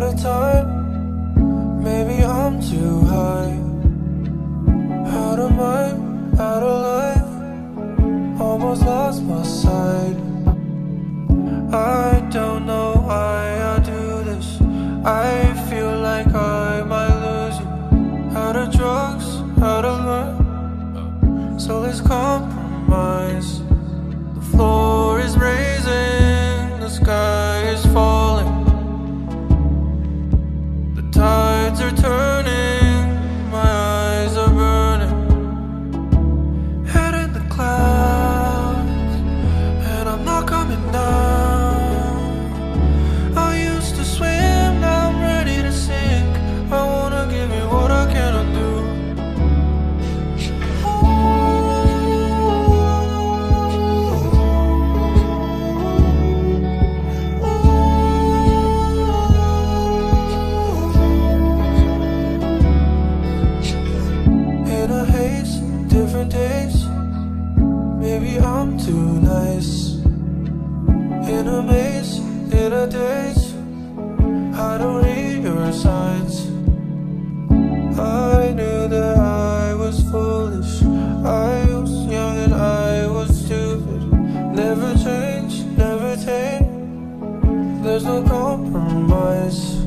out of time. Maybe I'm too high. Out of mind, out of life. Almost lost my sight. I don't know why I do this. I feel like I might lose you. Out of drugs, out of love. So let's compromise. The floor is raising, the sky is falling. Different days. Maybe I'm too nice. In a maze, in a daze. I don't read your signs. I knew that I was foolish. I was young and I was stupid. Never change, never take. There's no compromise.